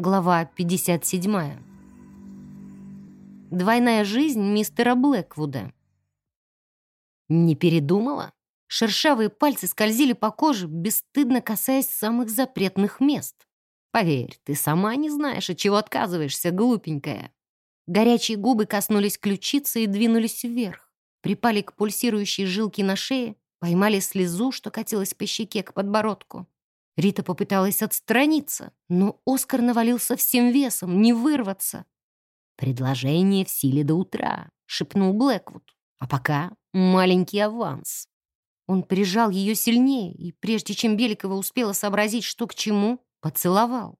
Глава 57. Двойная жизнь мистера Блэквуда. Не передумала? Шершавые пальцы скользили по коже, бесстыдно касаясь самых запретных мест. Поверь, ты сама не знаешь, от чего отказываешься, глупенькая. Горячие губы коснулись ключицы и двинулись вверх. Припали к пульсирующей жилке на шее, поймали слезу, что катилась по щеке к подбородку. Рита попыталась отстраниться, но Оскар навалился всем весом, не вырваться. «Предложение в силе до утра», — шепнул Блэквуд. «А пока маленький аванс». Он прижал ее сильнее, и прежде чем Беликова успела сообразить, что к чему, поцеловал.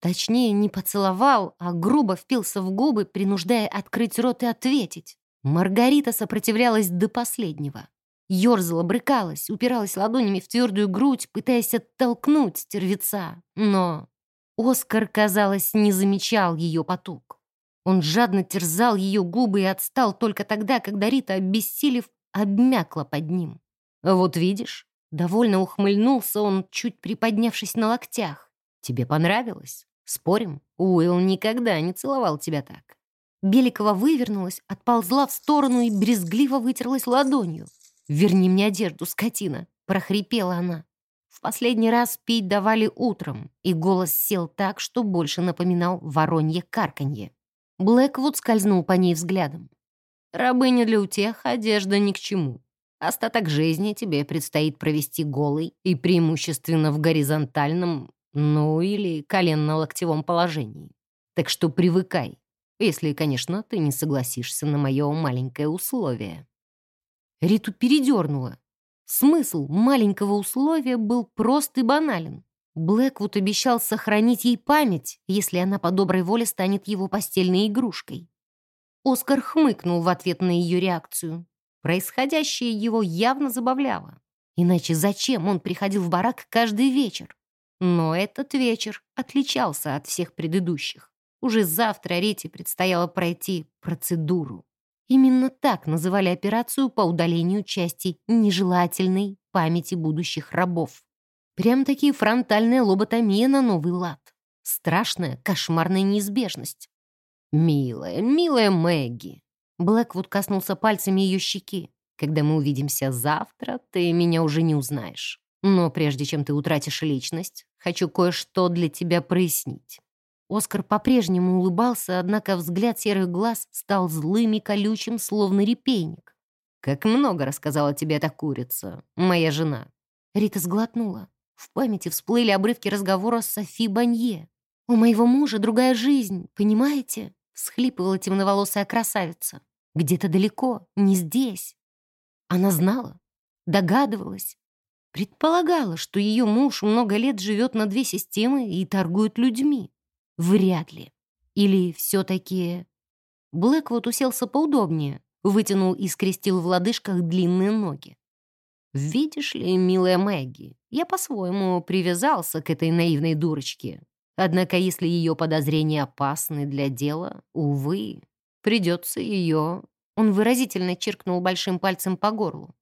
Точнее, не поцеловал, а грубо впился в губы, принуждая открыть рот и ответить. Маргарита сопротивлялась до последнего. Ёрзала, брыкалась, упиралась ладонями в твердую грудь, пытаясь оттолкнуть стервеца. Но Оскар, казалось, не замечал ее поток. Он жадно терзал ее губы и отстал только тогда, когда Рита, обессилев, обмякла под ним. «Вот видишь?» Довольно ухмыльнулся он, чуть приподнявшись на локтях. «Тебе понравилось? Спорим, Уилл никогда не целовал тебя так». Беликова вывернулась, отползла в сторону и брезгливо вытерлась ладонью. «Верни мне одежду, скотина!» — прохрипела она. В последний раз пить давали утром, и голос сел так, что больше напоминал воронье карканье. Блэквуд скользнул по ней взглядом. «Рабыня для утех, одежда ни к чему. Остаток жизни тебе предстоит провести голый и преимущественно в горизонтальном, ну или коленно-локтевом положении. Так что привыкай, если, конечно, ты не согласишься на мое маленькое условие». Риту передернула. Смысл маленького условия был прост и банален. Блэквуд обещал сохранить ей память, если она по доброй воле станет его постельной игрушкой. Оскар хмыкнул в ответ на ее реакцию. Происходящее его явно забавляло. Иначе зачем он приходил в барак каждый вечер? Но этот вечер отличался от всех предыдущих. Уже завтра Рите предстояло пройти процедуру. Именно так называли операцию по удалению части нежелательной памяти будущих рабов. Прям-таки фронтальная лоботомия на новый лад. Страшная, кошмарная неизбежность. «Милая, милая Мэгги!» Блэквуд коснулся пальцами ее щеки. «Когда мы увидимся завтра, ты меня уже не узнаешь. Но прежде чем ты утратишь личность, хочу кое-что для тебя прояснить. Оскар по-прежнему улыбался, однако взгляд серых глаз стал злым и колючим, словно репейник. «Как много рассказала тебе эта курица, моя жена!» Рита сглотнула. В памяти всплыли обрывки разговора с Софи Банье. «У моего мужа другая жизнь, понимаете?» Схлипывала темноволосая красавица. «Где-то далеко, не здесь». Она знала, догадывалась, предполагала, что ее муж много лет живет на две системы и торгует людьми. Вряд ли. Или все-таки... Блэквуд уселся поудобнее, вытянул и скрестил в лодыжках длинные ноги. «Видишь ли, милая Мэгги, я по-своему привязался к этой наивной дурочке. Однако, если ее подозрения опасны для дела, увы, придется ее...» Он выразительно чиркнул большим пальцем по горлу.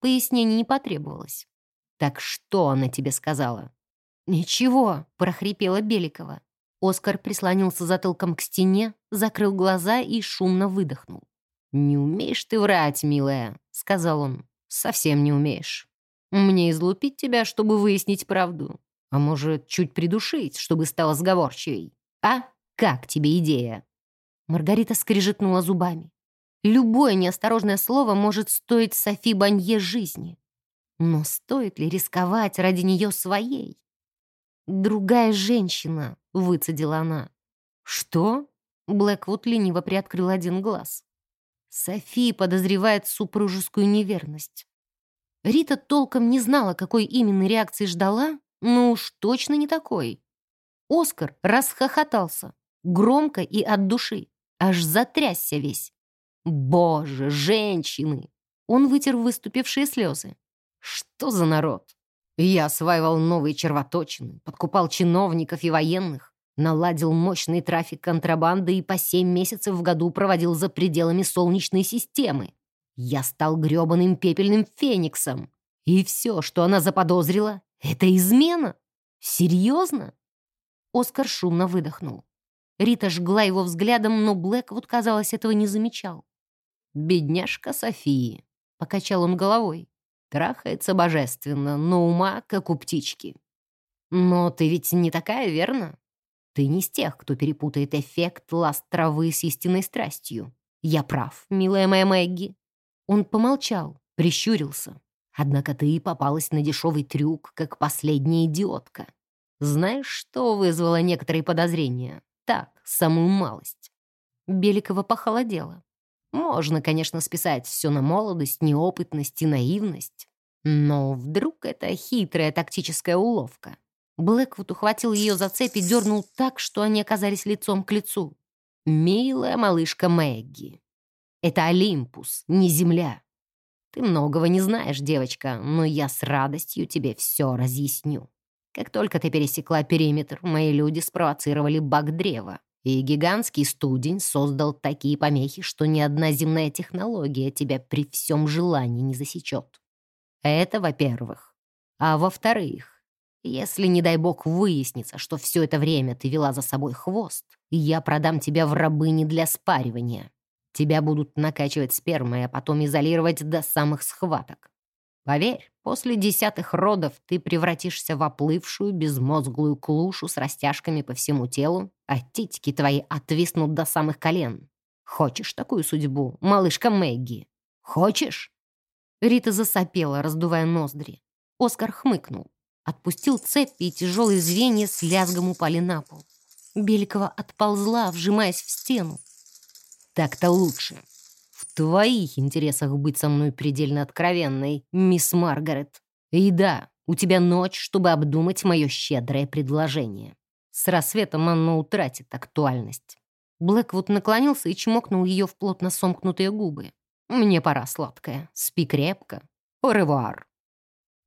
Пояснений не потребовалось. «Так что она тебе сказала?» «Ничего», — прохрипела Беликова. Оскар прислонился затылком к стене, закрыл глаза и шумно выдохнул. «Не умеешь ты врать, милая», — сказал он. «Совсем не умеешь. Мне излупить тебя, чтобы выяснить правду. А может, чуть придушить, чтобы стала сговорчивей. А? Как тебе идея?» Маргарита скрежетнула зубами. Любое неосторожное слово может стоить Софи Банье жизни. Но стоит ли рисковать ради нее своей? «Другая женщина», — выцедила она. «Что?» — Блэквуд лениво приоткрыл один глаз. Софи подозревает супружескую неверность. Рита толком не знала, какой именно реакции ждала, но уж точно не такой. Оскар расхохотался, громко и от души, аж затрясся весь. «Боже, женщины!» Он вытер выступившие слезы. «Что за народ? Я осваивал новые червоточины, подкупал чиновников и военных, наладил мощный трафик контрабанды и по семь месяцев в году проводил за пределами Солнечной системы. Я стал грёбаным пепельным фениксом. И все, что она заподозрила, это измена. Серьезно? Оскар шумно выдохнул. Рита жгла его взглядом, но Блэквуд, казалось, этого не замечал. «Бедняжка Софии», — покачал он головой. «Трахается божественно, но ума, как у птички». «Но ты ведь не такая, верно? Ты не из тех, кто перепутает эффект ласт травы с истинной страстью. Я прав, милая моя Мэгги». Он помолчал, прищурился. Однако ты попалась на дешевый трюк, как последняя идиотка. Знаешь, что вызвало некоторые подозрения? Так, самую малость. Беликова похолодела. Можно, конечно, списать все на молодость, неопытность и наивность. Но вдруг это хитрая тактическая уловка. Блэквуд ухватил ее за цепь и дернул так, что они оказались лицом к лицу. «Милая малышка Мэгги, это Олимпус, не Земля. Ты многого не знаешь, девочка, но я с радостью тебе все разъясню. Как только ты пересекла периметр, мои люди спровоцировали баг древа, и гигантский студень создал такие помехи, что ни одна земная технология тебя при всем желании не засечет. Это во-первых. А во-вторых, если, не дай бог, выяснится, что все это время ты вела за собой хвост, я продам тебя в рабыни для спаривания. Тебя будут накачивать спермой, а потом изолировать до самых схваток. Поверь, после десятых родов ты превратишься в оплывшую, безмозглую клушу с растяжками по всему телу, а титьки твои отвиснут до самых колен. Хочешь такую судьбу, малышка Мэгги? Хочешь?» Рита засопела, раздувая ноздри. Оскар хмыкнул, отпустил цепь, и тяжелые звенья с лязгом упали на пол. Беликова отползла, вжимаясь в стену. Так-то лучше. В твоих интересах быть со мной предельно откровенной, мисс Маргарет. И да, у тебя ночь, чтобы обдумать мое щедрое предложение. С рассветом оно утратит актуальность. Блэквуд наклонился и чмокнул ее в плотно сомкнутые губы. «Мне пора, сладкая. Спи крепко. Оревуар».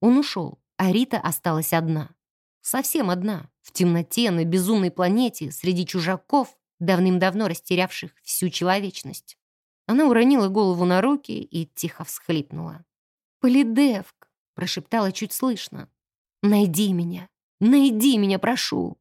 Он ушел, а Рита осталась одна. Совсем одна, в темноте, на безумной планете, среди чужаков, давным-давно растерявших всю человечность. Она уронила голову на руки и тихо всхлипнула. «Полидевк!» — прошептала чуть слышно. «Найди меня! Найди меня, прошу!»